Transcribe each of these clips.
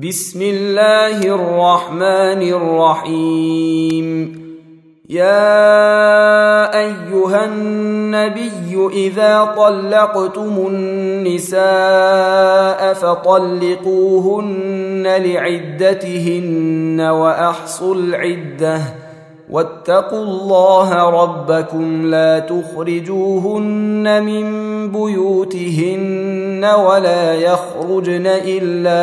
بسم الله الرحمن الرحيم. يا أيها النبي إذا طلقتم النساء فطلقوهن لعدتهن وأحصوا العدة. واتقوا الله ربكم لا تخرجوهن من بيوتهن ولا يخرجن إلا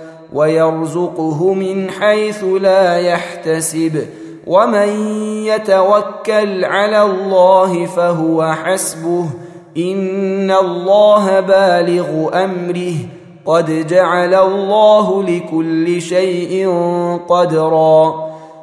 ويرزقه من حيث لا يحتسب. ومن يتوكل على الله فهو حسبه. إن الله بالغ أمره. قد جعل الله لكل شيء قدرا.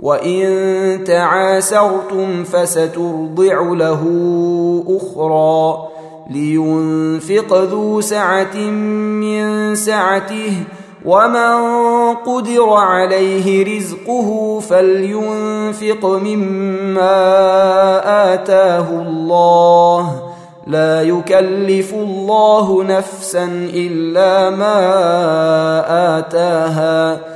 وان تعاسرتم فسترضع له أخرى لينفق ذو سعه من سعته ومن قدر عليه رزقه فلينفق مما اتاه الله لا يكلف الله نفسا الا ما اتاها